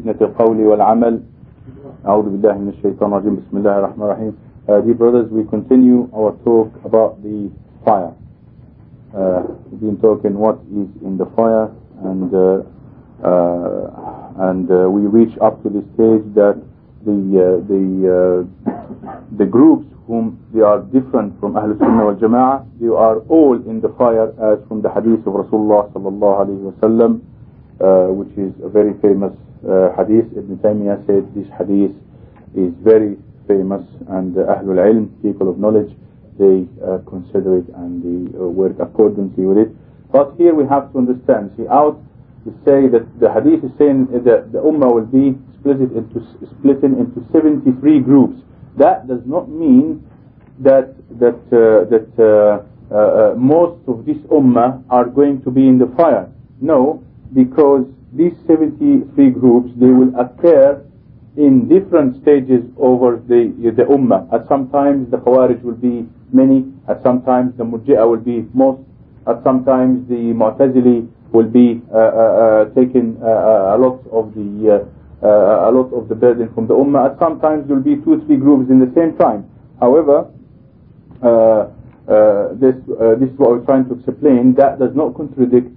القول والعمل أعوذ بالله من الشيطان الرجيم بسم الله الرحمن الرحيم uh, Dear brothers, we continue our talk about the fire. Uh, we've been talking what is in the fire and uh, uh, and uh, we reach up to the stage that the uh, the uh, the groups whom they are different from Ahlul Sunnah wal Jama'ah, they are all in the fire as from the hadith of Rasulullah sallallahu alaihi wasallam, uh, which is a very famous uh, hadith. Ibn Taymiyyah said this hadith is very famous and uh, Ahlul Ilm, people of knowledge, they uh, consider it and they uh, work accordingly with it. But here we have to understand, see out to say that the hadith is saying that the ummah will be split into, splitting into 73 groups. That does not mean that that uh, that uh, uh, most of this ummah are going to be in the fire. No, because these 73 groups they will occur in different stages over the the ummah. At some times the Khawarij will be many. At some times the Murji'ah will be most. At some times the Mu'tazili will be uh, uh, uh, taking uh, uh, a lot of the uh, a lot of the burden from the ummah. At some times there will be two three groups in the same time. However, this this is what we're trying to explain. That does not contradict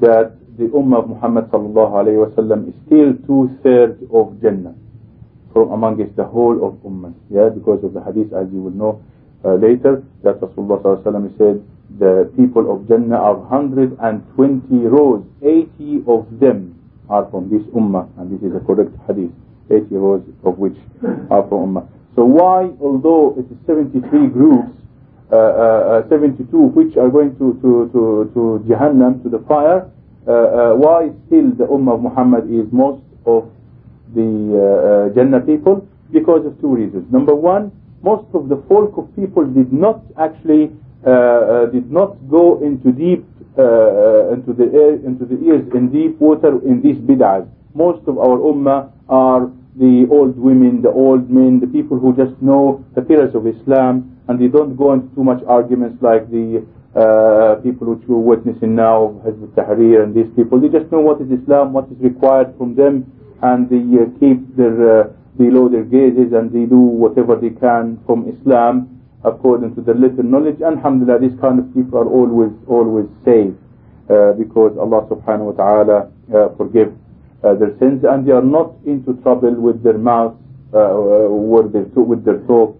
that the ummah of Muhammad sallallahu alaihi wasallam is still two thirds of Jannah from amongst the whole of ummah. Yeah, because of the hadith, as you will know uh, later, that Rasulullah sallallahu alaihi wasallam said the people of Jannah are 120 rows, 80 of them are from this ummah, and this is a correct hadith. 80 rows of which are from ummah. So why, although it is 73 groups, uh, uh, 72 which are going to to to to Jahannam to the fire, why still the ummah of Muhammad is most of the Jannah people? Because of two reasons. Number one, most of the folk of people did not actually uh, uh, did not go into deep uh, into the air, into the ears in deep water in these bid'ahs. Most of our ummah are the old women, the old men, the people who just know the pillars of Islam, and they don't go into too much arguments like the uh, people which we're witnessing now, Hizb tahrir and these people. They just know what is Islam, what is required from them, and they uh, keep their uh, they lower their gazes and they do whatever they can from Islam according to their little knowledge. And Alhamdulillah, these kind of people are always, always safe uh, because Allah subhanahu wa ta'ala uh, forgive uh, their sins and they are not into trouble with their mouth, with, their, with their talk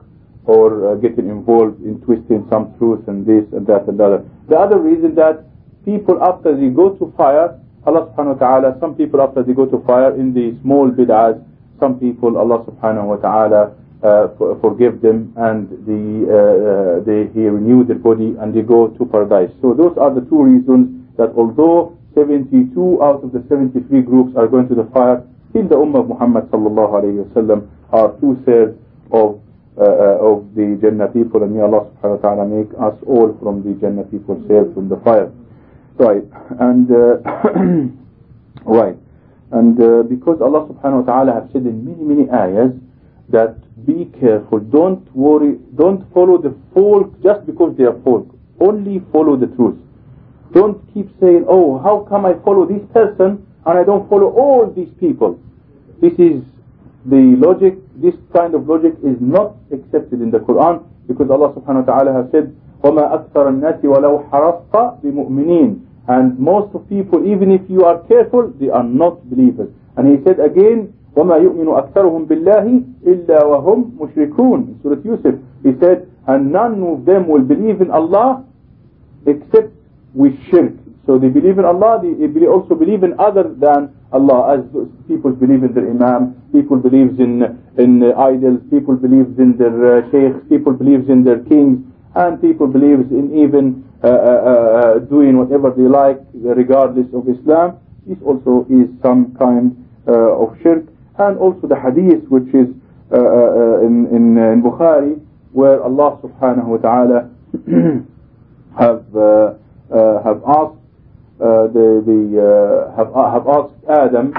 or getting involved in twisting some truth and this and that and the other. The other reason that people after they go to fire, Allah subhanahu wa ta'ala, some people after they go to fire in the small bid'ahs, some people Allah subhanahu wa ta'ala uh, forgive them and the, uh, they, he renew their body and they go to paradise. So those are the two reasons that although 72 out of the 73 groups are going to the fire, still the Ummah of Muhammad sallallahu alayhi wasallam are two thirds of uh, of the Jannah people and may Allah subhanahu wa ta'ala make us all from the Jannah people saved from the fire. Right, and right. And uh, because Allah subhanahu wa ta'ala have said in many, many ayahs that be careful, don't worry, don't follow the folk just because they are folk. Only follow the truth. Don't keep saying, oh, how come I follow this person and I don't follow all these people? This is the logic, this kind of logic is not accepted in the Quran because Allah subhanahu wa ta'ala has said, وَمَا أَكْثَرَ النَّاسِ وَلَوْ حَرَصْتَ بِمُؤْمِنِينَ and most of people, even if you are careful, they are not believers. And he said again, وَمَا يُؤْمِنُ أَكْثَرُهُم بِاللَّهِ إِلَّا وَهُمْ مُشْرِكُونَ in Surah Yusuf. He said, and none of them will believe in Allah except with shirk. So they believe in Allah, they also believe in other than Allah, as people believe in their Imam, people believe in in idols, people believe in their uh, sheikhs, people believe in their kings, and people believe in even uh, uh, uh, doing whatever they like regardless of Islam. This also is some kind of shirk. And also the hadith which is in, in, in Bukhari where Allah subhanahu wa ta'ala have have asked Uh, the, the uh, have, uh, have asked Adam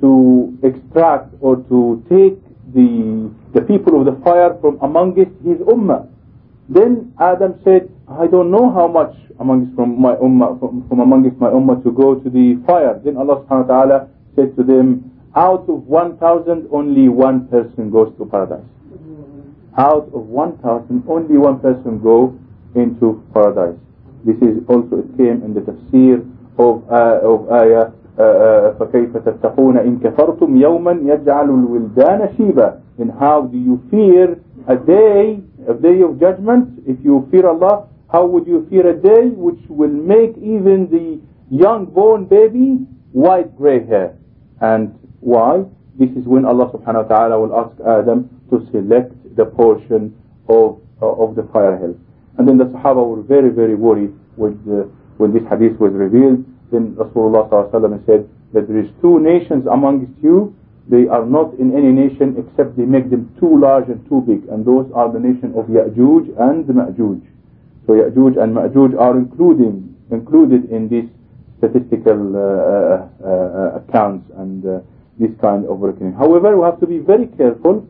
to extract or to take the the people of the fire from amongst his ummah. Then Adam said, I don't know how much amongst from my ummah from, from amongst my ummah to go to the fire. Then Allah subhanahu wa ta'ala said to them, out of 1,000 only one person goes to paradise. Out of 1,000 only one person go into paradise. This is also it came in the tafsir of uh, of ayah فكيف تتقون إن كفرتم يوما يجعل الولدان شيبا in how do you fear a day a day of judgment if you fear Allah how would you fear a day which will make even the young born baby white gray hair and why this is when Allah subhanahu wa ta'ala will ask Adam to select the portion of uh, of the fire hell and then the Sahaba were very very worried with, when this hadith was revealed. Then Rasulullah said that there is two nations amongst you. They are not in any nation except they make them too large and too big. And those are the nation of Ya'juj and Ma'juj. So Ya'juj and Ma'juj are including included in these statistical uh, uh, uh, accounts and uh, this kind of reckoning. However we have to be very careful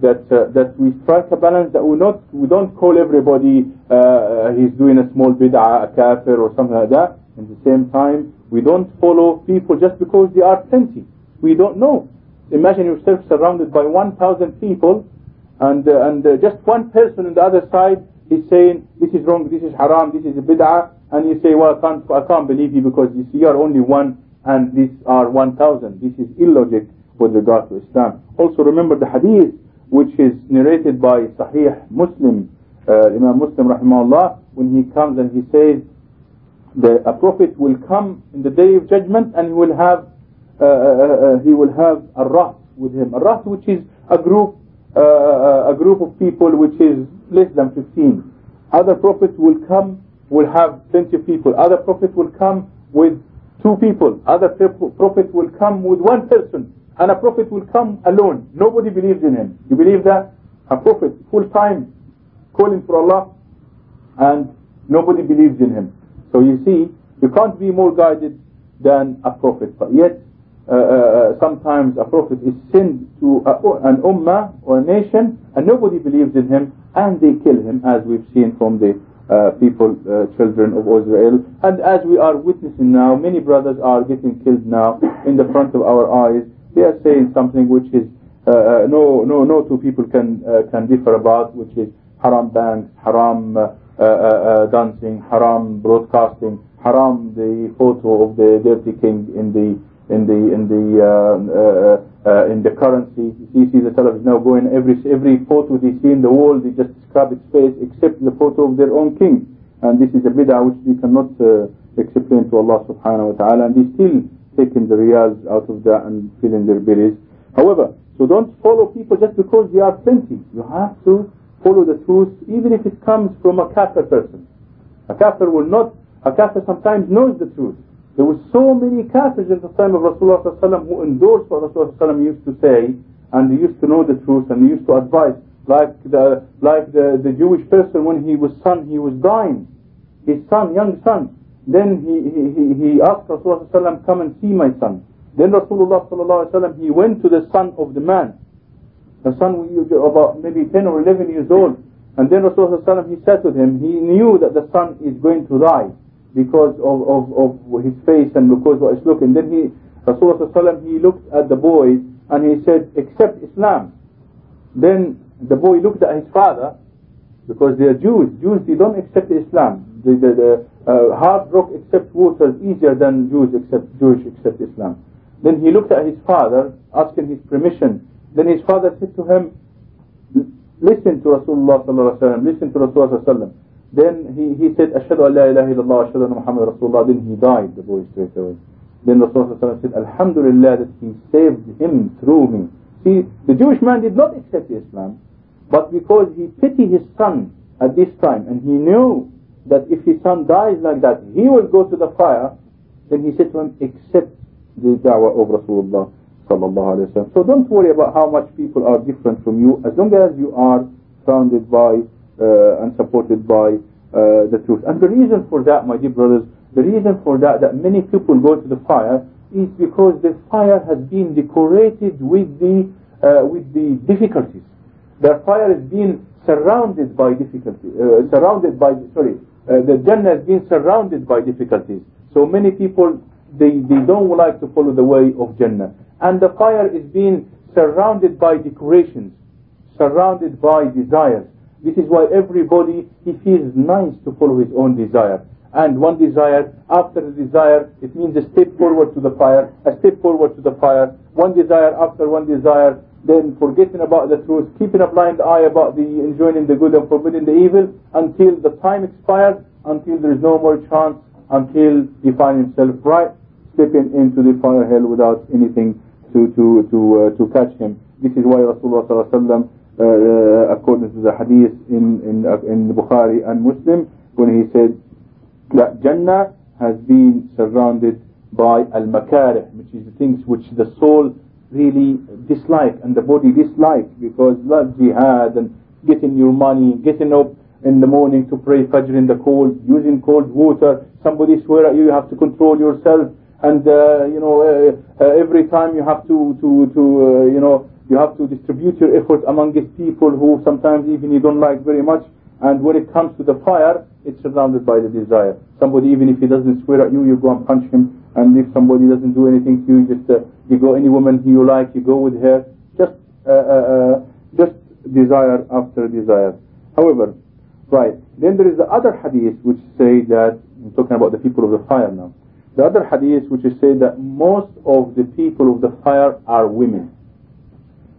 that uh, that we strike a balance that we not we don't call everybody uh, he's doing a small bid'ah a kafir or something like that at the same time, we don't follow people just because they are plenty. We don't know. Imagine yourself surrounded by 1,000 people and uh, and uh, just one person on the other side is saying this is wrong, this is haram, this is a bid'ah and you say well I can't, I can't believe you because you see you are only one and these are 1,000. This is illogic with regard to Islam. Also remember the hadith which is narrated by Sahih Muslim, uh, Imam Muslim rahimahullah when he comes and he says the, a prophet will come in the day of judgment and he will have uh, uh, uh, he will have a raht with him. A raht which is a group uh, a group of people which is less than 15 other prophets will come will have plenty of people. Other prophets will come with two people. Other prophets will come with one person and a prophet will come alone nobody believes in him you believe that a prophet full time calling for Allah and nobody believes in him so you see, you can't be more guided than a prophet. But yet, uh, uh, uh sometimes a prophet is sent to a, an ummah or a nation and nobody believes in him and they kill him as we've seen from the uh, people, uh, children of Israel. And as we are witnessing now, many brothers are getting killed now in the front of our eyes. They are saying something which is uh, no, no, no two people can can differ about, which is haram banks, haram uh, uh, uh, dancing, haram broadcasting, haram the photo of the dirty king in the in the in the uh, in the currency. You see the television now going every every photo they see in the wall they just scrub its face except the photo of their own king. And this is a bid'ah which they cannot explain to Allah subhanahu wa ta'ala and they still taking the riyals out of that and filling their bellies. However, so don't follow people just because they are plenty. You have to follow the truth even if it comes from a kafir person. A kafir will not, a kafir sometimes knows the truth. There were so many kafirs in the time of Rasulullah who endorsed what Rasulullah used to say and they used to know the truth and they used to advise like the like the, the Jewish person when he was son he was dying his son young son then he he, he asked Rasulullah come and see my son then Rasulullah he went to the son of the man the son was about maybe 10 or 11 years old. And then Rasulullah he said to him, he knew that the son is going to die because of, of, of his face and because what he's looking. Then he, Rasulullah he looked at the boy and he said, accept Islam. Then the boy looked at his father because they are Jews. Jews, they don't accept Islam. The, the, the uh, hard rock accepts water easier than Jews accept Jewish accept Islam. Then he looked at his father, asking his permission then his father said to him, listen to Rasulullah sallallahu alaihi wasallam, listen to Rasulullah sallallahu alaihi wasallam. Then he, he said, Ashhadu an la ilaha illallah, ashhadu anna Muhammad Rasulullah. Then he died, the boy straight away. Then Rasulullah said, Alhamdulillah that he saved him through me. See, the Jewish man did not accept Islam, but because he pitied his son at this time, and he knew that if his son dies like that, he will go to the fire, then he said to him, accept the da'wah of Rasulullah so don't worry about how much people are different from you as long as you are founded by uh, and supported by uh, the truth. And the reason for that, my dear brothers, the reason for that, that many people go to the fire is because the fire has been decorated with the uh, with the difficulties. The fire has been surrounded by difficulties, uh, surrounded by, sorry, uh, the Jannah has been surrounded by difficulties. So many people, they, they don't like to follow the way of Jannah. And the fire is being surrounded by decorations, surrounded by desires. This is why everybody, he feels nice to follow his own desire. And one desire, after the desire, it means a step forward to the fire, a step forward to the fire, one desire after one desire, then forgetting about the truth, keeping a blind eye about the enjoying the good and forbidding the evil until the time expires, until there is no more chance, until he finds himself right, slipping into the fire hell without anything to to to uh, to catch him. This is why Rasulullah sallallahu uh, according to the hadith in in uh, in Bukhari and Muslim, when he said that Jannah has been surrounded by al-makarih, which is the things which the soul really dislike and the body dislike because love jihad and getting your money, getting up in the morning to pray Fajr in the cold, using cold water, somebody swear at you, you have to control yourself. And uh, you know uh, uh, every time you have to to to uh, you know you have to distribute your effort among these people who sometimes even you don't like very much. And when it comes to the fire it's surrounded by the desire. Somebody even if he doesn't swear at you you go and punch him and if somebody doesn't do anything to you just uh, you go any woman you like you go with her just uh, uh, just desire after desire. However right then there is the other hadith which say that I'm talking about the people of the fire now. The other hadith which is say that most of the people of the fire are women.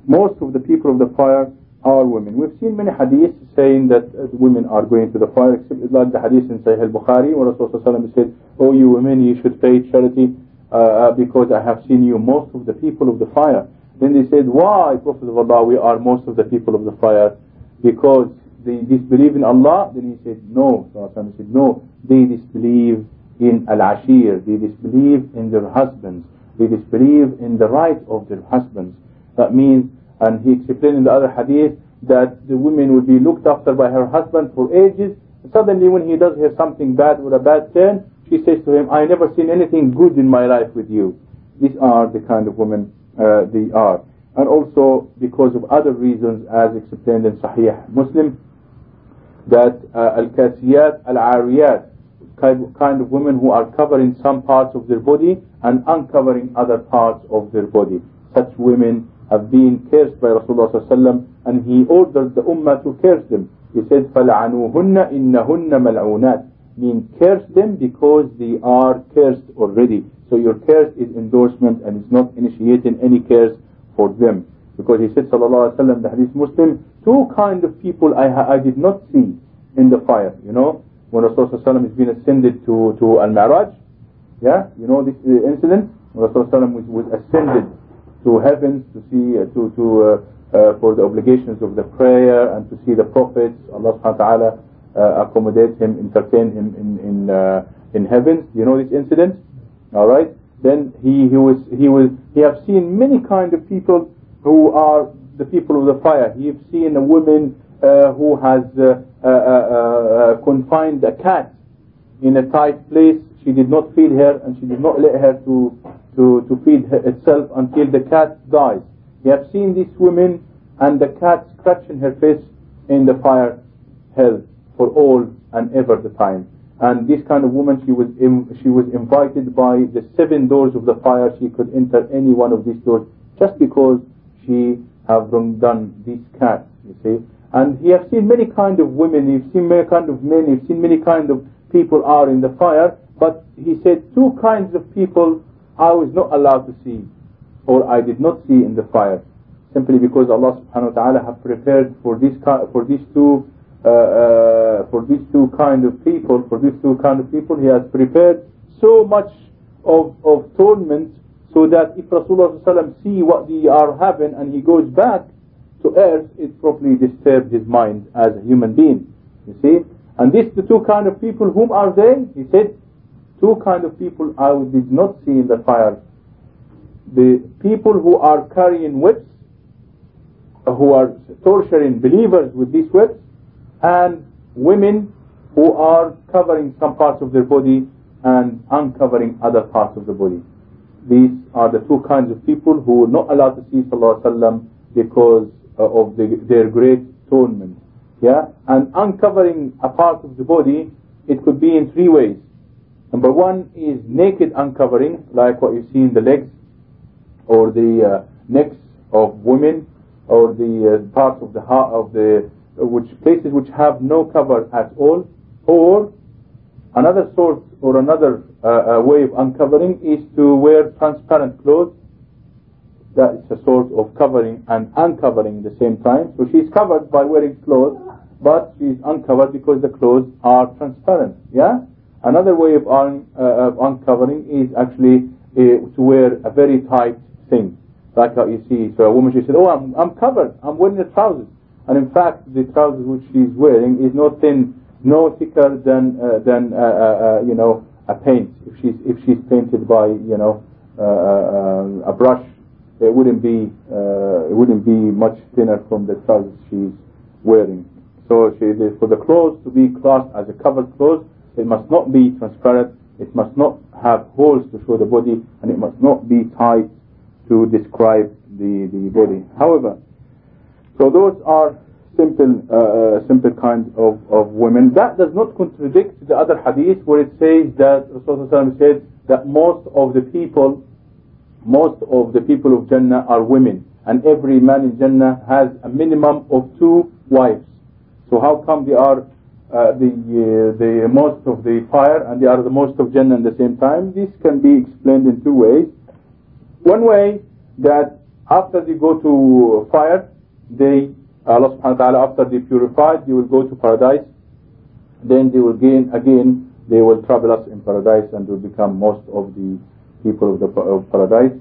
Most of the people of the fire are women. We've seen many hadiths saying that uh, women are going to the fire, except like the hadith in Sahih al-Bukhari, where Rasulullah said, Oh, you women, you should pay charity uh, uh, because I have seen you most of the people of the fire. Then they said, why, Prophet of Allah, we are most of the people of the fire? Because they disbelieve in Allah? Then he said, no. He said, no, they disbelieve in al-ashir, they disbelieve in their husbands, they disbelieve in the right of their husbands. That means and he explained in the other hadith that the woman will be looked after by her husband for ages. Suddenly when he does have something bad or a bad turn, she says to him, I never seen anything good in my life with you. These are the kind of women uh, they are. And also because of other reasons as explained in Sahih Muslim, that uh, al-kasiyat al-ariyat, kind of women who are covering some parts of their body and uncovering other parts of their body. Such women have been cursed by Rasulullah ﷺ and he ordered the ummah to curse them. He said, فَلْعَنُوهُنَّ إِنَّهُنَّ مَلْعُونَاتٍ Mean curse them because they are cursed already. So your curse is endorsement and it's not initiating any curse for them. Because he said, sallallahu alaihi wasallam, the hadith Muslim, two kind of people I, I did not see in the fire. You know, when Rasulullah ﷺ is being ascended to, to Al-Mi'raj, yeah, you know this uh, incident? When Rasulullah ﷺ was, was ascended to heavens to see uh, to to uh, uh, for the obligations of the prayer and to see the prophets. Allah subhanahu wa ta'ala accommodate him entertain him in in in heavens you know this incident? All right. Then he he was he was he have seen many kind of people who are the people of the fire. He have seen a woman uh, who has uh, uh, confined a cat in a tight place. She did not feed her and she did not let her to to, to feed itself until the cat dies. You have seen these women and the cat scratching her face in the fire hell for all and ever the time. And this kind of woman, she was she was invited by the seven doors of the fire. She could enter any one of these doors just because she have done this cat. You see, and he have seen many kind of women. You've seen many kind of men. You've seen many kind of people are in the fire. But he said two kinds of people I was not allowed to see or I did not see in the fire simply because Allah subhanahu wa ta'ala have prepared for this for these two uh, uh, for these two kind of people for these two kind of people he has prepared so much of, of torment so that if Rasulullah sallallahu see what they are having and he goes back to earth it probably disturbs his mind as a human being you see? And these the two kind of people whom are they? He said two kind of people I did not see in the fire. The people who are carrying whips, who are torturing believers with these whips, and women who are covering some parts of their body and uncovering other parts of the body. These are the two kinds of people who were not allowed to see Sallallahu Alaihi Wasallam because uh, of the, their great torment. Yeah, and uncovering a part of the body, it could be in three ways. Number one is naked uncovering, like what you see in the legs. or the uh, necks of women or the uh, parts of the heart of the which places which have no cover at all. Or another source or another uh, uh, way of uncovering is to wear transparent clothes. That is a sort of covering and uncovering at the same time. So she's covered by wearing clothes but she's uncovered because the clothes are transparent. Yeah another way of, un, uh, of uncovering is actually uh, to wear a very tight thing. Like how you see so a woman she said oh I'm, I'm covered. I'm wearing the trousers. And in fact the trousers which she's wearing is no thin no thicker than uh, than uh, uh, uh, you know a paint. If she's if she's painted by you know a brush it wouldn't be it wouldn't be much thinner from the trousers she's wearing. So she, for the clothes to be classed as a covered clothes it must not be transparent it must not have holes to show the body and it must not be tight to describe the, the body however so those are simple uh, uh, simple kind of, of women. That does not contradict the other hadith where it says that Rasulullah said that most of the people most of the people of Jannah are women and every man in Jannah has a minimum of two wives. So how come they are uh, the uh, the most of the fire and they are the most of Jannah at the same time? This can be explained in two ways. One way that after they go to fire, they Allah subhanahu wa ta'ala after they purified they will go to paradise then they will gain again they will travel us in paradise and will become most of the people of the of paradise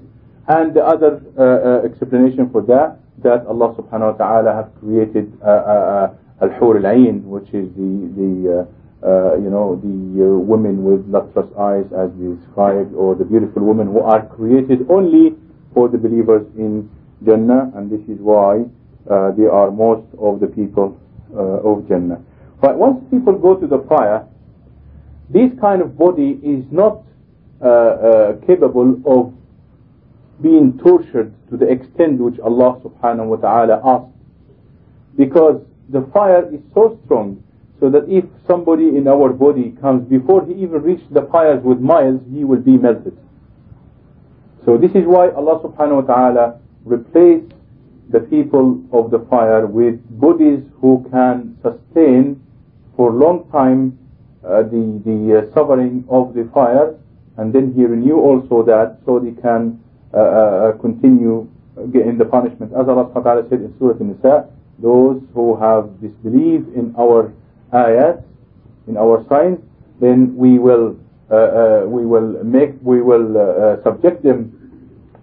and the other uh, uh, explanation for that that Allah subhanahu wa ta'ala have created uh, al-hur al-ain which is the the uh, you know the women with lustrous eyes as described or the beautiful women who are created only for the believers in Jannah and this is why uh, they are most of the people uh, of Jannah. But once people go to the fire, this kind of body is not uh, capable of being tortured to the extent which Allah subhanahu wa ta'ala asked. Because the fire is so strong so that if somebody in our body comes before he even reaches the fires with miles, he will be melted. So this is why Allah subhanahu wa ta'ala replaced the people of the fire with bodies who can sustain for long time uh, the, the uh, suffering of the fire and then he renew also that so they can uh, uh, continue getting the punishment as Allah subhanahu wa ta'ala said in Surah An-Nisa those who have disbelieved in our ayat in our signs then we will uh, uh we will make we will uh, uh, subject them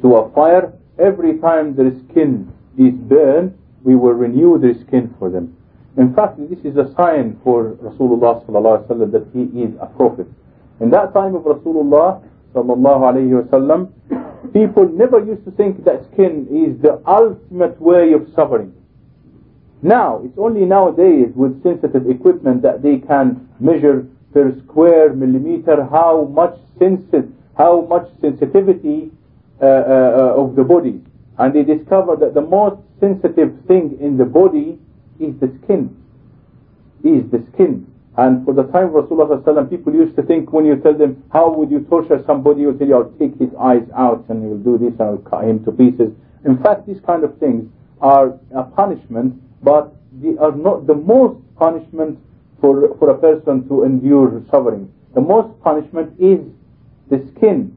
to a fire every time their skin is burned, we will renew their skin for them. In fact, this is a sign for Rasulullah sallallahu that he is a prophet. In that time of Rasulullah sallallahu alayhi wasallam, people never used to think that skin is the ultimate way of suffering. Now, it's only nowadays with sensitive equipment that they can measure per square millimeter how much sensitive, how much sensitivity uh, uh, of the body and they discovered that the most sensitive thing in the body is the skin. Is the skin. And for the time of Rasulullah people used to think when you tell them, how would you torture somebody, you'll tell you, I'll take his eyes out and you'll do this and I'll cut him to pieces. In fact, these kind of things are a punishment, but they are not the most punishment for, for a person to endure suffering. The most punishment is the skin.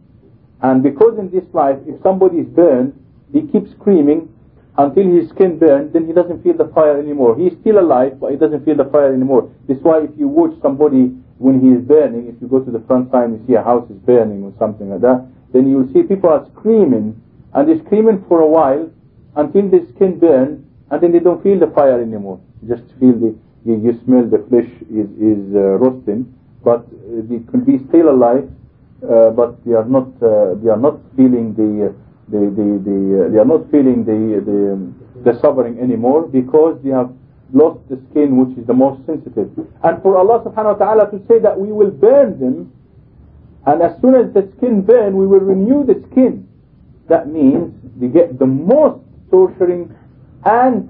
And because in this life, if somebody is burned, he keeps screaming until his skin burns, then he doesn't feel the fire anymore. He's still alive, but he doesn't feel the fire anymore. That's why if you watch somebody when he is burning, if you go to the front side and you see a house is burning or something like that, then you will see people are screaming, and they're screaming for a while until the skin burns, and then they don't feel the fire anymore. Just feel the, you, you smell the flesh is, is uh, roasting, but uh, they could be still alive, uh, but they are not, uh, they are not feeling the they, they, they, uh, they are not feeling the, the, the suffering anymore because they have lost the skin which is the most sensitive. And for Allah subhanahu wa ta'ala to say that we will burn them and as soon as the skin burn we will renew the skin. That means they get the most torturing and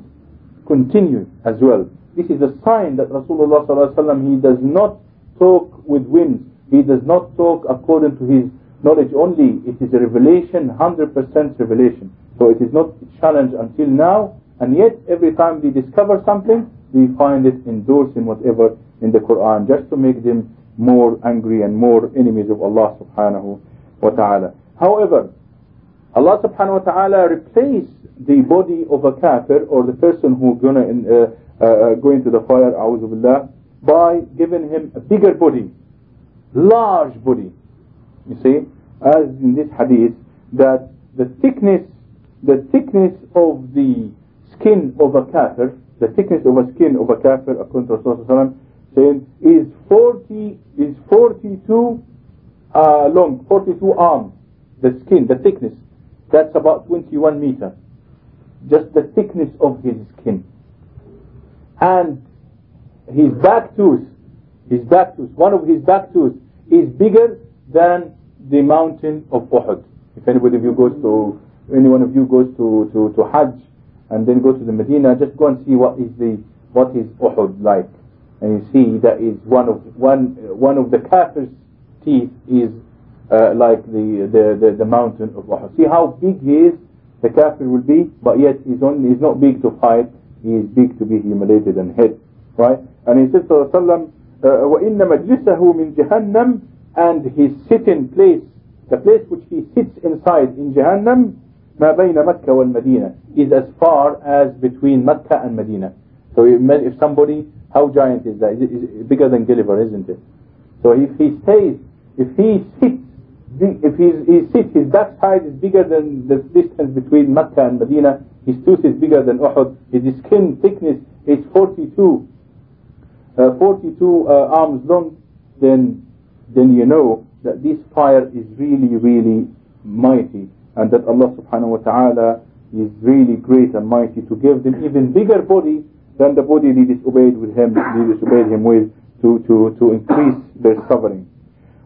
continue as well. This is a sign that Rasulullah wasallam he does not talk with winds. He does not talk according to his knowledge only. It is a revelation, 100% revelation. So it is not challenged until now, and yet every time they discover something, they find it endorsed in whatever in the Quran, just to make them more angry and more enemies of Allah subhanahu wa ta'ala. However, Allah subhanahu wa ta'ala replaced the body of a kafir or the person who gonna uh, uh, uh, go into the fire, billah, by giving him a bigger body, large body. You see, as in this hadith, that the thickness, the thickness of the skin of a kafir, the thickness of a skin of a kafir, according to Rasulullah saying, is 40, is 42 uh, long, 42 arms, the skin, the thickness. That's about 21 meters. Just the thickness of his skin. And his back tooth, his back tooth, one of his back tooth is bigger than the mountain of Uhud. If anybody of you goes to, any one of you goes to, to, to Hajj and then go to the Medina, just go and see what is the, what is Uhud like. And you see that is one of, one, one of the kafir's teeth is uh, like the, the, the, the, mountain of Uhud. See how big he is, the kafir will be, but yet he's, only, he's not big to fight, he is big to be humiliated and hit. Right? And he said, Sallallahu uh, وَإِنَّ مَجْلِسَهُ مِنْ جَهَنَّمْ And his sitting place, the place which he sits inside in Jahannam, مَا بَيْنَ مَكَّةَ وَالْمَدِينَةِ is as far as between Mecca and Medina. So if somebody, how giant is that? Is it bigger than Gulliver, isn't it? So if he stays, if he sits if his, he sits, his backside is bigger than the distance between Mecca and Medina, his tooth is bigger than Uhud, his skin thickness is 42, uh, 42 uh, arms long, then, then you know that this fire is really, really mighty, and that Allah subhanahu wa ta'ala is really great and mighty to give them even bigger body than the body they disobeyed with him, they disobeyed him with, to, to, to increase their suffering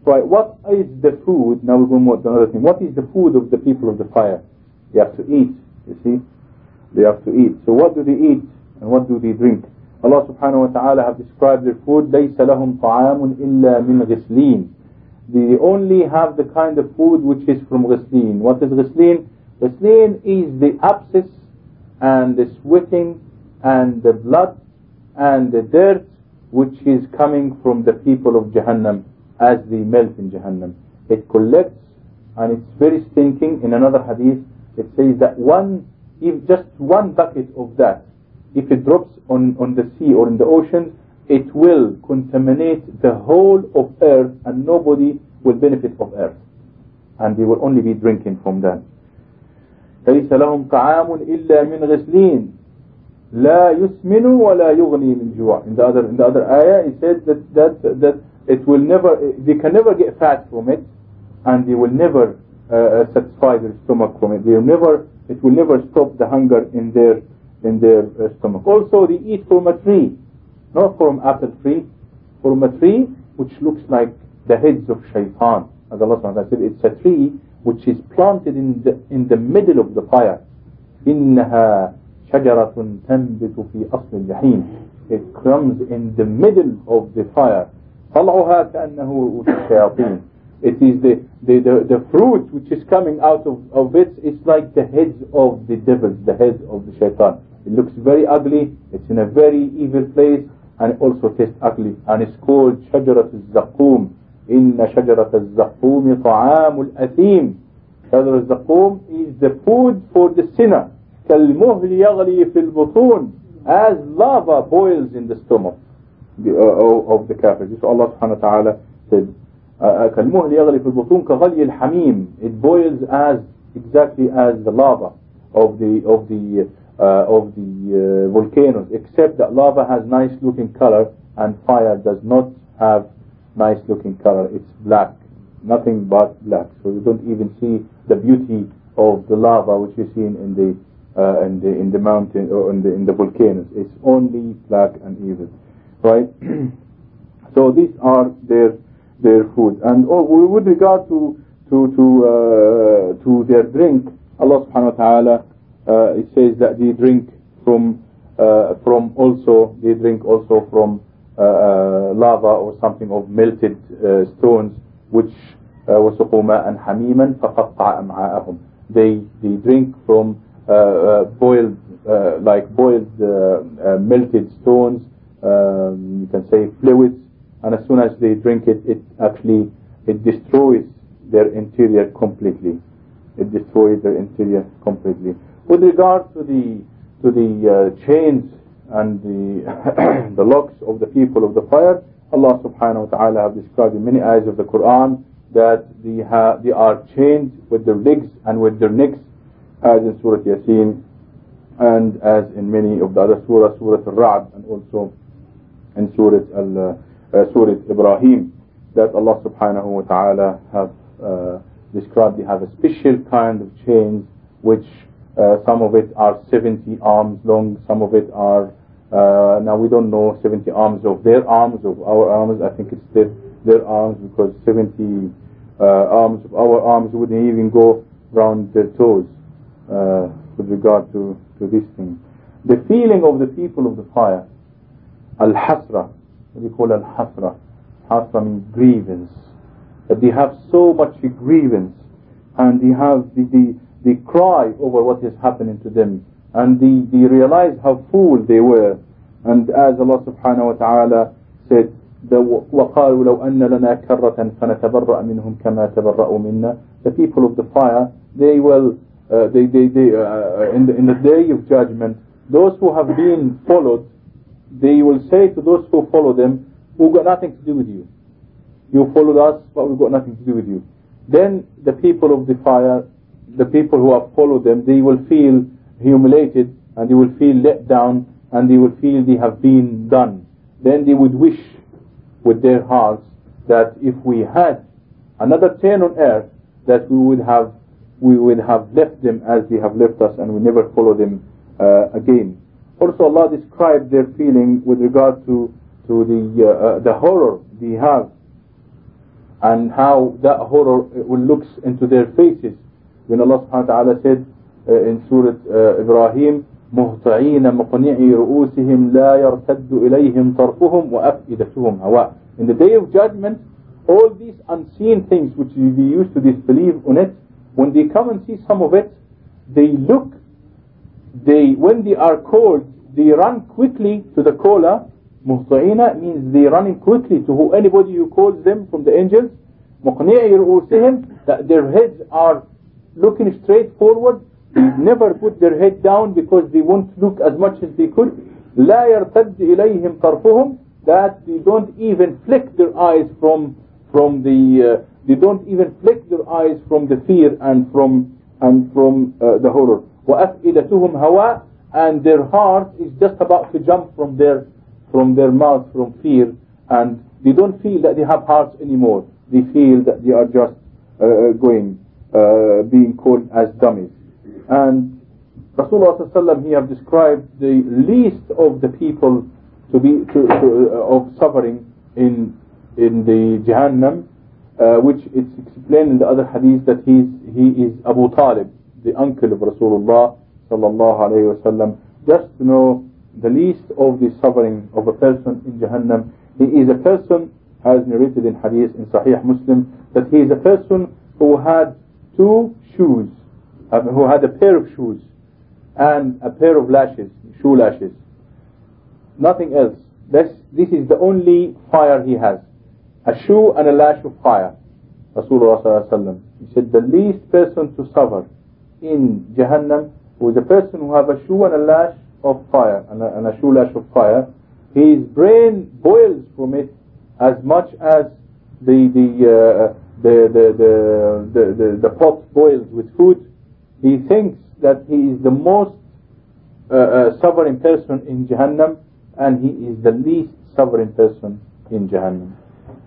Right, what is the food? Now we're going more to another thing. What is the food of the people of the fire? They have to eat, you see. They have to eat. So what do they eat and what do they drink? Allah subhanahu wa ta'ala have described their food, لَيْسَ لَهُمْ طَعَامٌ إِلَّا مِنْ غِسْلِينَ They only have the kind of food which is from ghislin. What is ghislin? Ghislin is the abscess and the sweating and the blood and the dirt which is coming from the people of Jahannam as they melt in Jahannam. It collects and it's very stinking. In another hadith, it says that one, if just one bucket of that, if it drops on, on the sea or in the ocean, it will contaminate the whole of earth and nobody will benefit of earth. And they will only be drinking from that. ليس لهم طعام إلا من غسلين لا يسمن ولا يغني من جوع. In the other in the other ayah, it said that that that it will never, they can never get fat from it, and they will never uh, uh, satisfy their stomach from it. They will never, it will never stop the hunger in their in their uh, stomach. Also, they eat from a tree, not from apple tree, from a tree which looks like the heads of shaitan. As Allah said, it's a tree which is planted in the in the middle of the fire. إنها شجرة تنبت في أصل الجحيم. It comes in the middle of the fire. طلعها كأنه رؤوس الشياطين it is the, the, the, the fruit which is coming out of, of it it's like the heads of the devils the heads of the shaitan it looks very ugly it's in a very evil place and it also tastes ugly and it's called شجرة الزقوم إن شجرة الزقوم طعام الأثيم شجرة الزقوم is the food for the sinner كالمهل يغلي في البطون as lava boils in the stomach uh, of the kafir. This Allah subhanahu wa ta'ala said, كالمهل يغلي في البطون كغلي الحميم. It boils as exactly as the lava of the of the uh, of the uh, volcanoes, except that lava has nice looking color and fire does not have nice looking color. It's black, nothing but black. So you don't even see the beauty of the lava which you see in the uh, in the in the mountain or in the in the volcanoes. It's only black and evil right? so these are their their food. And oh, with regard to to to uh, to their drink, Allah Subhanahu wa Taala uh, it says that they drink from uh, from also they drink also from uh, uh, lava or something of melted uh, stones, which وسقوا ماء حميما فقطع أمعاءهم they they drink from uh, uh, boiled uh, like boiled melted stones um, you can say fluids and as soon as they drink it it actually it destroys their interior completely. It destroys their interior completely. With regard to the to the chains and the the locks of the people of the fire Allah subhanahu wa ta'ala have described in many ayahs of the Quran that they, have, they are chained with their legs and with their necks as in Surah Yasin and as in many of the other surahs, Surah Al-Ra'd and also in Surah, Al, uh, Surah Ibrahim that Allah subhanahu wa ta'ala have uh, described. They have a special kind of chains which uh, some of it are 70 arms long, some of it are uh, now we don't know 70 arms of their arms, of our arms, I think it's their, their arms because 70 uh, arms of our arms wouldn't even go round their toes uh, with regard to, to this thing. The feeling of the people of the fire, al-hasra, what do you call al-hasra? Hasra means grievance. That they have so much grievance and they have the, the, the cry over what is happening to them and they, they realize how fool they were and as Allah subhanahu wa ta'ala said وقالوا لو أن لنا كرة فنتبرأ منهم كما تبرأوا منا the people of the fire they will uh, they, they, they, uh, in, the, in the day of judgment those who have been followed they will say to those who follow them we've got nothing to do with you. You followed us but we've got nothing to do with you. Then the people of the fire the people who have followed them they will feel humiliated and they will feel let down and they will feel they have been done. Then they would wish with their hearts that if we had another turn on earth that we would have we would have left them as they have left us and we never follow them uh, again also Allah described their feeling with regard to to the uh, uh, the horror they have and how that horror will looks into their faces when Allah subhanahu wa ta'ala said uh, in Surah uh, Ibrahim مهطعين مقنعي رؤوسهم لا يرتد إليهم طرفهم وأفئدتهم هواء In the day of judgment all these unseen things which they used to disbelieve on it when they come and see some of it they look they when they are called they run quickly to the caller مهطعين means they running quickly to who anybody who calls them from the angels مقنعي رؤوسهم that their heads are looking straight forward they never put their head down because they won't look as much as they could لا يرتد إليهم طرفهم that they don't even flick their eyes from from the uh, they don't even flick their eyes from the fear and from and from uh, the horror وأفئدتهم هواء and their heart is just about to jump from their from their mouth from fear and they don't feel that they have hearts anymore they feel that they are just uh, going uh, being called as dummies and Rasulullah he have described the least of the people to be to, to, uh, of suffering in in the Jahannam, uh, which it's explained in the other hadith that he's he is Abu Talib, the uncle of Rasulullah sallallahu alayhi wasallam. Just to know the least of the suffering of a person in Jahannam, he is a person as narrated in hadith in Sahih Muslim that he is a person who had two shoes uh, who had a pair of shoes and a pair of lashes, shoe lashes. Nothing else. This, this is the only fire he has. A shoe and a lash of fire. Rasulullah sallallahu alayhi wasallam. He said the least person to suffer in Jahannam was a person who have a shoe and a lash of fire and a, and a shoe lash of fire. His brain boils from it as much as the the uh, the, the, the, the, the, the pot boils with food he thinks that he is the most uh, uh, sovereign person in Jahannam and he is the least sovereign person in Jahannam.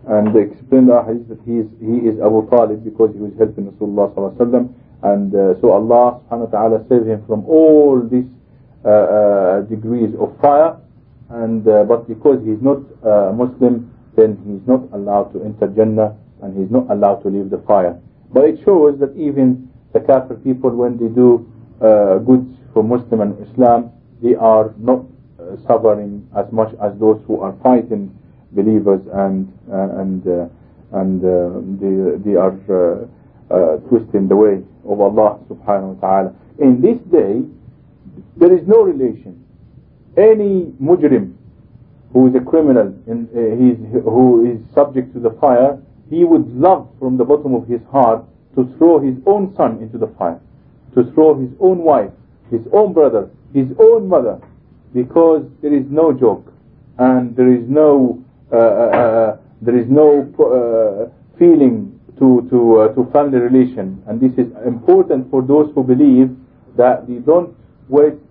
And they explain the hadith that he is, he is Abu Talib because he was helping Rasulullah sallallahu and uh, so Allah subhanahu wa ta'ala saved him from all these uh, uh, degrees of fire and uh, but because he is not Muslim then he is not allowed to enter Jannah and he is not allowed to leave the fire. But it shows that even the kafir people when they do uh, good for Muslim and Islam they are not uh, suffering as much as those who are fighting believers and uh, and uh, and uh, they, they are uh, uh, twisting the way of Allah subhanahu wa ta'ala. In this day, there is no relation. Any mujrim who is a criminal and uh, he's, who is subject to the fire, he would love from the bottom of his heart to throw his own son into the fire, to throw his own wife, his own brother, his own mother, because there is no joke and there is no uh, uh, uh there is no uh, feeling to to uh, to family relation, and this is important for those who believe that they don't waste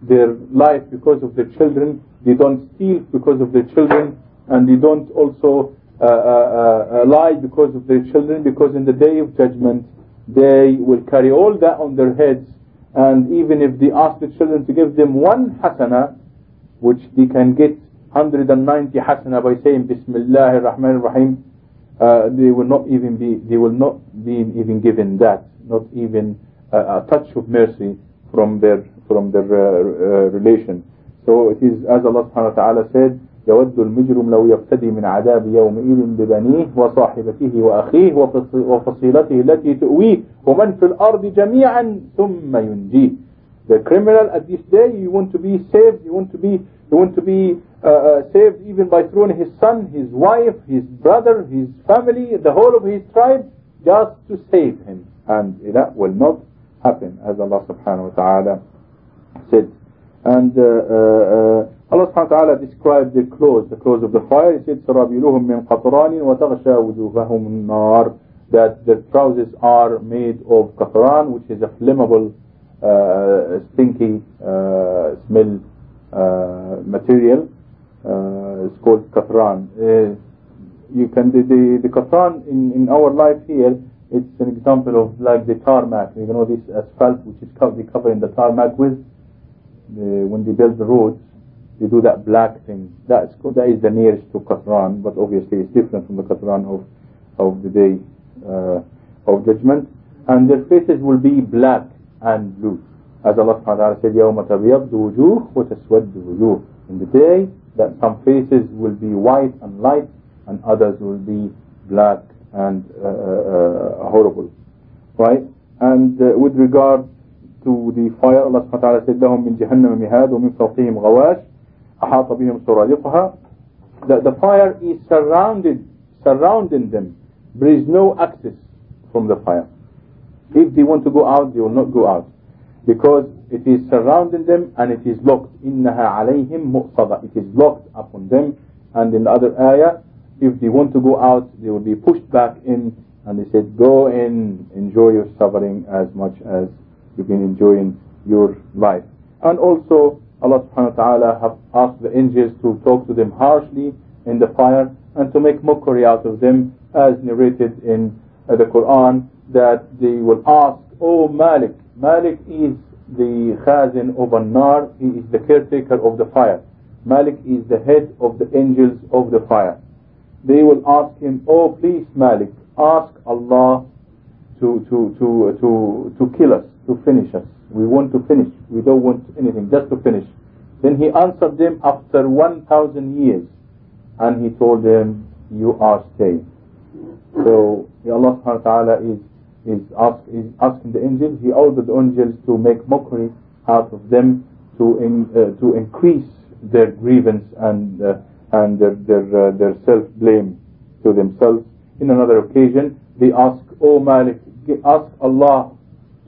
their life because of their children, they don't steal because of their children, and they don't also uh, uh, uh, lie because of their children, because in the day of judgment they will carry all that on their heads, and even if they ask the children to give them one hasana, which they can get 190 hasana by saying Bismillah ar-Rahman ar-Rahim, uh, they will not even be they will not be even given that, not even a touch of mercy from their from their uh, uh, relation. So it is as Allah subhanahu wa ta'ala said, يود المجرم لو يفتدي من عذاب يومئذ ببنيه وصاحبته وأخيه وفصيلته التي تؤويه ومن في الأرض جميعا ثم ينجيه The criminal at this day, you want to be saved, you want to be, you want to be uh, uh, saved even by throwing his son, his wife, his brother, his family, the whole of his tribe, just to save him. And that will not happen, as Allah subhanahu wa ta'ala said. And uh, uh, uh, Allah subhanahu wa ta'ala described the clothes, the clothes of the fire. He said, سَرَابِلُهُم مِّن قَطْرَانٍ وَتَغْشَى وُجُوهَهُمُ النَّارِ That their trousers are made of qatran, which is a flammable, uh, stinky uh, smell uh, it's called qatran. Uh, you can the, the the in in our life here. It's an example of like the tarmac. You know this asphalt which is covered, they cover in the tarmac with the, when they build the roads. They do that black thing. That's that is the nearest to qatran, but obviously it's different from the qatran of of the day uh, of judgment. And their faces will be black and blue. As Allah ta'ala said, يَوْمَ تَبْيَضُ وُجُوهُ وَتَسْوَدُ وُجُوهُ In the day that some faces will be white and light and others will be black and uh, uh, uh horrible. Right? And uh, with regard to the fire Allah subhanahu wa ta'ala said لهم من جهنم مهاد ومن فوقهم غواش أحاط بهم سرادقها the, the fire is surrounded surrounding them there is no access from the fire if they want to go out they will not go out because it is surrounding them and it is locked إنها عليهم مؤصدة it is locked upon them and in the other ayah if they want to go out they will be pushed back in and they said go in enjoy your suffering as much as you've been enjoying your life. And also Allah subhanahu wa ta'ala have asked the angels to talk to them harshly in the fire and to make mockery out of them as narrated in uh, the Quran that they will ask, Oh Malik, Malik is the khazin of an-nar, he is the caretaker of the fire. Malik is the head of the angels of the fire. They will ask him, Oh please Malik, ask Allah to, to, to, to, to kill us to finish us. We want to finish. We don't want anything, just to finish. Then he answered them after 1,000 years. And he told them, you are staying. So Allah subhanahu wa ta'ala is, is, ask, asking the angels, he ordered the angels to make mockery out of them to, in, uh, to increase their grievance and, uh, and their, their, uh, their self-blame to themselves. In another occasion, they ask, Oh Malik, ask Allah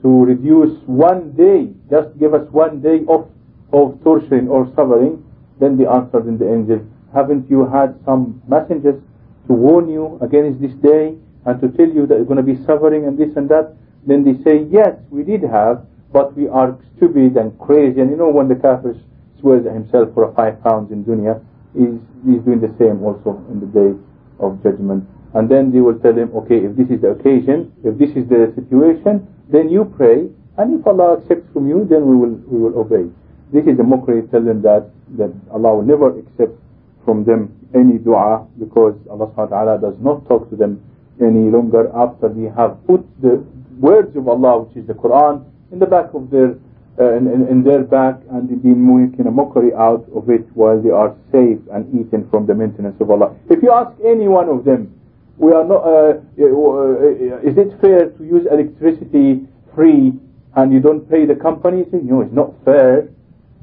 to reduce one day, just give us one day of, of torturing or suffering, then they answered in the angel, haven't you had some messengers to warn you against this day and to tell you that you're going to be suffering and this and that? Then they say, yes, we did have, but we are stupid and crazy. And you know when the kafir swears himself for a five pounds in dunya, he's, he's doing the same also in the day of judgment. And then they will tell him, okay, if this is the occasion, if this is the situation, then you pray, and if Allah accepts from you, then we will we will obey. This is a mockery telling that that Allah will never accept from them any dua because Allah subhanahu wa ta'ala does not talk to them any longer after they have put the words of Allah, which is the Quran, in the back of their uh, in, in, in, their back and they've been making a mockery out of it while they are safe and eaten from the maintenance of Allah. If you ask any one of them we are not, uh, uh, is it fair to use electricity free and you don't pay the company? He says, no, it's not fair.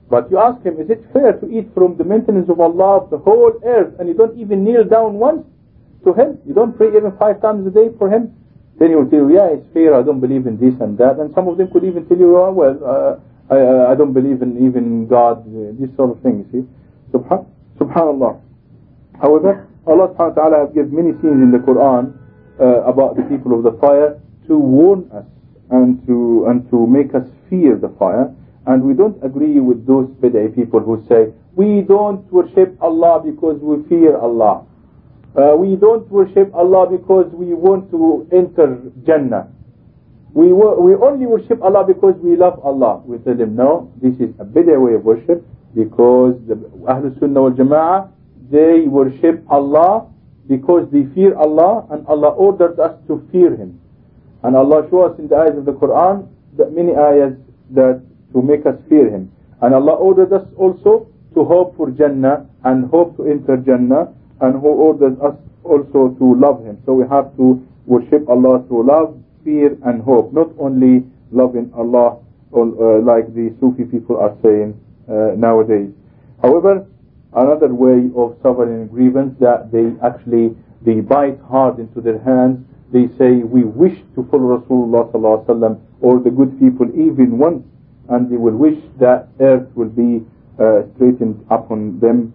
But you ask him, is it fair to eat from the maintenance of Allah of the whole earth and you don't even kneel down once to him? You don't pray even five times a day for him? Then he will tell you, yeah, it's fair, I don't believe in this and that. And some of them could even tell you, oh, well, uh, I, uh, I don't believe in even God, uh, this sort of thing, you see. Subhan Subhanallah. However, Allah subhanahu wa ta'ala has given many scenes in the Quran uh, about the people of the fire to warn us and to and to make us fear the fire. And we don't agree with those bid'ah people who say, we don't worship Allah because we fear Allah. Uh, we don't worship Allah because we want to enter Jannah. We, we only worship Allah because we love Allah. We tell them, no, this is a better way of worship because the Ahlul Sunnah wal Jama'ah they worship Allah because they fear Allah and Allah ordered us to fear Him. And Allah shows us in the ayahs of the Quran that many ayahs that to make us fear Him. And Allah ordered us also to hope for Jannah and hope to enter Jannah and who orders us also to love Him. So we have to worship Allah through love, fear and hope. Not only loving Allah uh, like the Sufi people are saying uh, nowadays. However, another way of suffering grievance that they actually they bite hard into their hands they say we wish to follow Rasulullah sallallahu or the good people even once and they will wish that earth will be uh, straightened upon them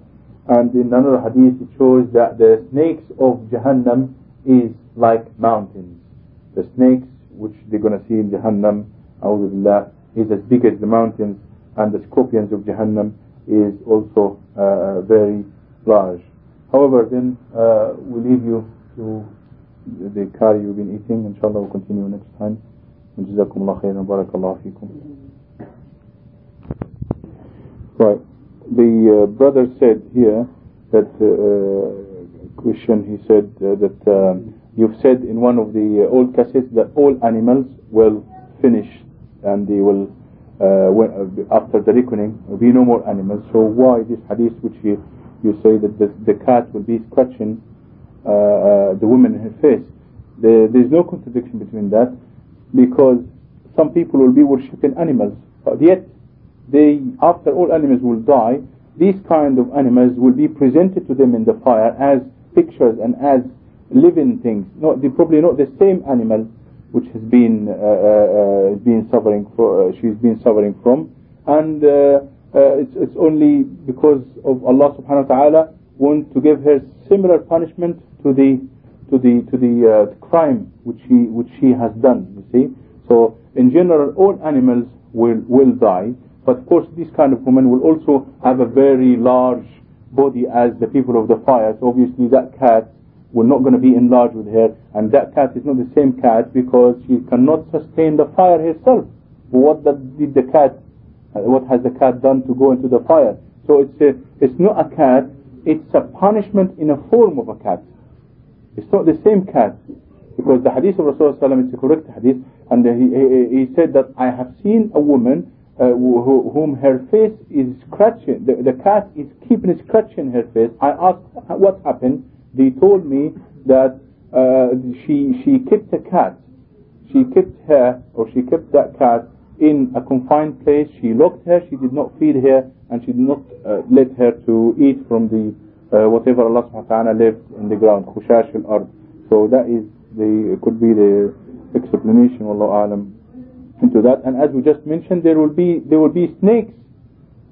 and in another hadith it shows that the snakes of Jahannam is like mountains the snakes which they're going to see in Jahannam is as big as the mountains and the scorpions of Jahannam is also uh, very large. However, then uh, we leave you to the curry you've been eating. Inshallah, we'll continue next time. جزاكم الله خيرا بارك الله فيكم. Right. The uh, brother said here that uh, question. He said uh, that um, you've said in one of the uh, old cassettes that all animals will finish and they will uh, uh, after the reckoning be no more animals so why this hadith which you, you say that the, the cat will be scratching uh, uh, the woman in her face there, there's no contradiction between that because some people will be worshipping animals but yet they after all animals will die these kind of animals will be presented to them in the fire as pictures and as living things. Not the, probably not the same animal which has been uh, uh, uh, been suffering for, she's been suffering from. And it's, it's only because of Allah subhanahu wa ta'ala want to give her similar punishment to the to the to the uh, crime which she which she has done you see. So in general all animals will will die but of course this kind of woman will also have a very large body as the people of the fire. So obviously that cat we're not going to be enlarged with her. And that cat is not the same cat because she cannot sustain the fire herself. What did the cat uh, what has the cat done to go into the fire? So it's a, it's not a cat. It's a punishment in a form of a cat. It's not the same cat. Because the hadith of Rasulullah is a correct hadith. And he, he, he said that I have seen a woman uh, who, whom her face is scratching the, the cat is keeping scratching her face. I asked what happened? They told me that uh, she she kept a cat. She kept her or she kept that cat in a confined place. She locked her. She did not feed her and she did not uh, let her to eat from the uh, whatever Allah subhanahu wa ta'ala left in the ground khushash al-ard. So that is the could be the explanation Allah alam into that. And as we just mentioned there will be there will be snakes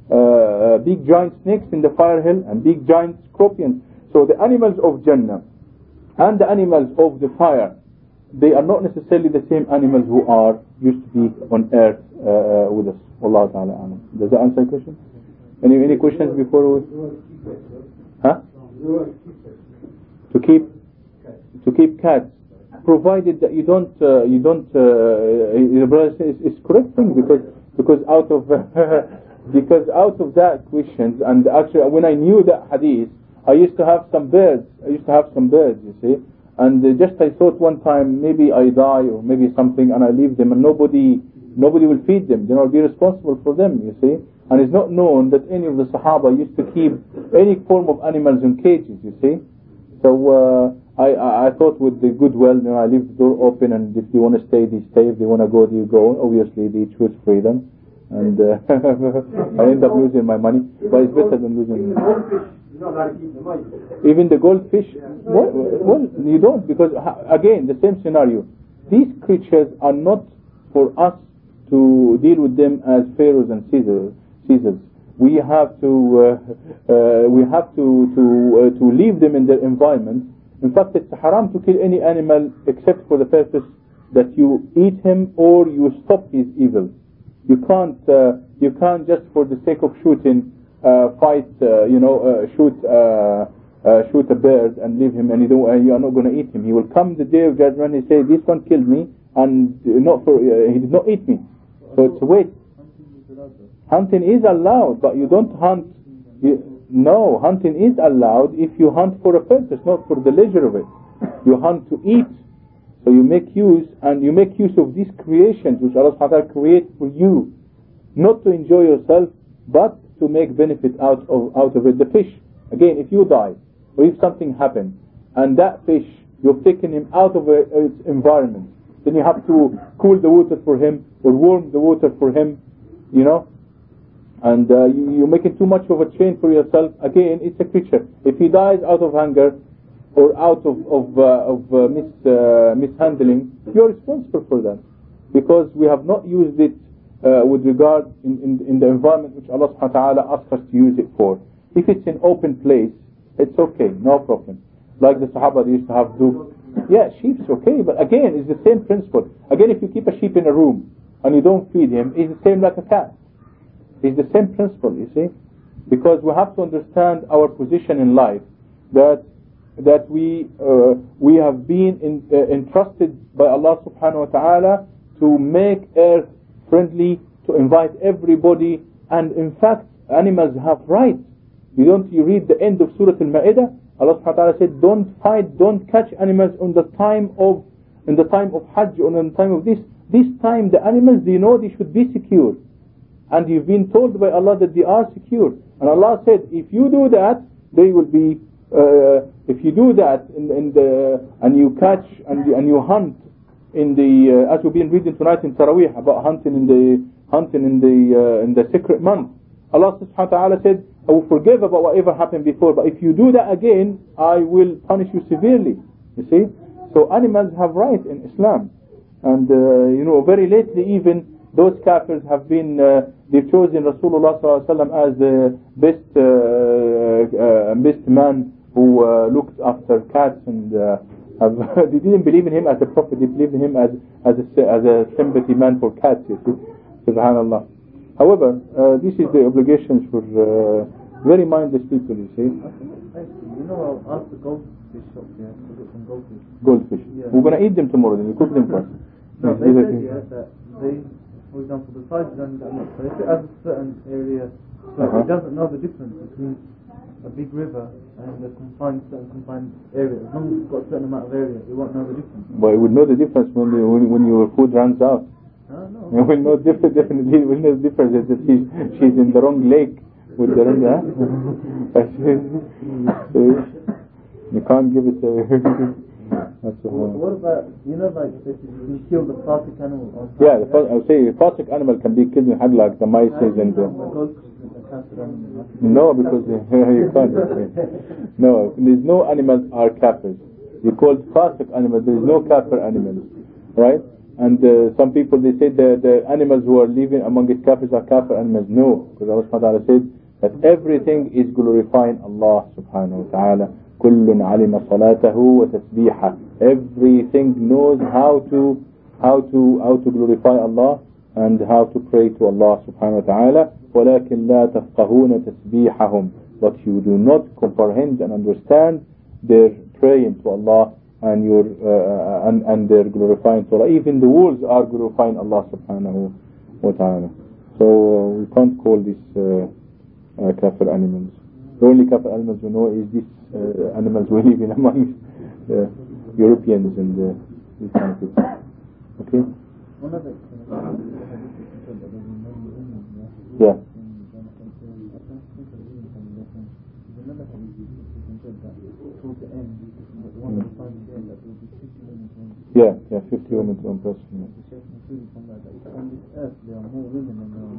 uh, uh big giant snakes in the fire hell, and big giant scorpions. So the animals of Jannah and the animals of the fire, they are not necessarily the same animals who are used to be on earth uh, with us. Allah Ta'ala Does that answer your question? Any any questions before we... Huh? To keep to keep cats provided that you don't uh, you don't uh, brother it's correct thing because because out of because out of that questions and actually when I knew that hadith I used to have some birds. I used to have some birds, you see. And uh, just I thought one time maybe I die or maybe something and I leave them and nobody nobody will feed them. Then I'll be responsible for them, you see. And it's not known that any of the Sahaba used to keep any form of animals in cages, you see. So, uh, I, I, I thought with the goodwill, you know, I leave the door open and if they want to stay, they stay. If they want to go, they go. Obviously, they choose freedom. And uh, I end up losing my money. But it's better than losing Money. Even the goldfish, well, well, you don't because, again, the same scenario. These creatures are not for us to deal with them as pharaohs and Caesars. Caesars. We have to uh, uh, we have to to uh, to leave them in their environment in fact, it's haram to kill any animal except for the purpose that you eat him or you stop his evil. You can't, uh, you can't just for the sake of shooting, uh, fight, uh, you know, uh, shoot, uh, uh, shoot a bird and leave him and you, you are not going to eat him. He will come the day of judgment and say, this one killed me and not for, he did not eat me. So it's a waste. Hunting is allowed, but you don't hunt. You, no, hunting is allowed if you hunt for a purpose, not for the leisure of it. You hunt to eat. So you make use, and you make use of these creations which Allah subhanahu creates for you. Not to enjoy yourself, but to make benefit out of, out of it. The fish, again, if you die, or if something happens, and that fish, you've taken him out of a, its environment, then you have to cool the water for him, or warm the water for him, you know, and uh, you, are making too much of a chain for yourself, again, it's a creature. If he dies out of hunger or out of, of, uh, of uh, mis, uh, mishandling, you're responsible for that. Because we have not used it uh, with regard in, in, in, the environment which Allah subhanahu wa ta'ala asked us to use it for. If it's an open place, it's okay, no problem. Like the Sahaba they used to have do. Yeah, sheep's okay, but again, it's the same principle. Again, if you keep a sheep in a room and you don't feed him, it's the same like a cat. It's the same principle, you see. Because we have to understand our position in life. That that we uh, we have been in, uh, entrusted by Allah subhanahu wa ta'ala to make earth friendly, to invite everybody, and in fact animals have rights. You don't you read the end of Surah Al-Ma'idah? Allah subhanahu wa ta'ala said, Don't fight, don't catch animals on the time of in the time of Hajj or in the time of this. This time the animals they know they should be secure and you've been told by Allah that they are secure. And Allah said, if you do that, they will be, uh, if you do that in, in the, and you catch and, and you hunt in the, uh, as we've been reading tonight in Taraweeh about hunting in the, hunting in the, uh, in the secret month. Allah subhanahu wa ta'ala said, I will forgive about whatever happened before, but if you do that again, I will punish you severely. You see? So animals have rights in Islam. And, uh, you know, very lately even, those kafirs have been, uh, they've chosen Rasulullah as the best, uh, uh, best man who uh, looked after cats and uh, have, they didn't believe in him as a prophet, they believed in him as, as, a, as a sympathy man for cats, you see. Subhanallah. However, uh, this is the obligations for very mindless people, you see. You know, I'll ask the goldfish shop here to get some goldfish. Goldfish. Yeah. We're going to eat them tomorrow, then we cook them first. No, they said, yeah, that they for example, the size doesn't that much. But if it has a certain area, so uh -huh. it doesn't know the difference between a big river and a confined, certain confined area. As long as it's got a certain amount of area, it won't know the difference. But it would know the difference when the, when, when your food runs out. Uh, no. It will know different, definitely will know the difference that she's, she's in the wrong lake with the wrong, huh? you can't give it a That's what, what about, you know, like if you kill the Fasiq animal on Yeah, the, I would say the Fasiq animal can be killed in Hajj like the mice and the... No, because you can't. no, there's no animals are kafirs. You called Fasiq animals, there is no kafir animals. Right? And uh, some people, they say the, the animals who are living among the kafirs are kafir animals. No, because Allah subhanahu wa ta'ala said that everything is glorifying Allah subhanahu wa ta'ala. كل علم صلاته وتسبيحه everything knows how to how to how to glorify Allah and how to pray to Allah subhanahu wa ta'ala ولكن لا تفقهون تسبيحهم but you do not comprehend and understand their praying to Allah and your uh, and, and their glorifying to Allah even the wolves are glorifying Allah subhanahu wa ta'ala so uh, we can't call these uh, uh, kafir animals the only kafir animals we know is these uh, animals we live in among the Europeans and uh, these kind of people. Okay? Yeah. time again that there will be 50 women to one Yeah, yeah, 50 women to one person.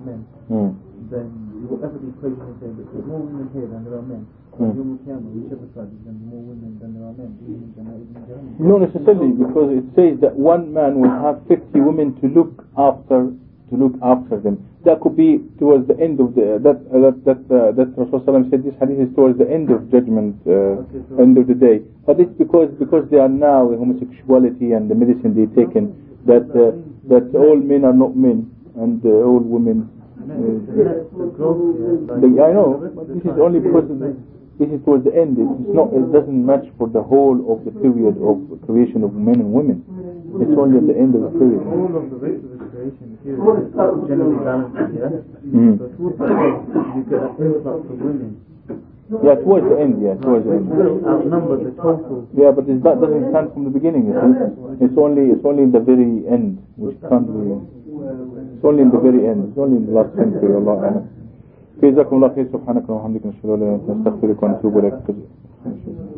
Men, Mm. Then you will ever be equation and say that there's more women here than there are men. On Yom whichever side is going to be more women than there are men, even in Jannah, even in Jahannam. Not necessarily, because it says that one man will have 50 women to look after to look after them. That could be towards the end of the that uh, that that uh, that Rasulullah said this hadith is towards the end of judgment, uh, Okay, so- end of the day. But it's because because they are now homosexuality and the medicine they taken that uh, that all men are not men and uh, all women. The net- the net, the growth here, like, the, I know, but this is only because this is towards the end. It's not. It doesn't match for the whole of the period of creation of men and women. It's only at the end of the period. all of the rest of the creation here is generally balanced, yeah? Mm. So towards the end, you get an influx of women. Yeah, towards the end. Yeah, towards the end. outnumber the total. Yeah, but it's, that doesn't stand from the beginning. You see, it's only it's only the very end, which can't be. It's only in the very end. It's only in the last century. Allah Amin.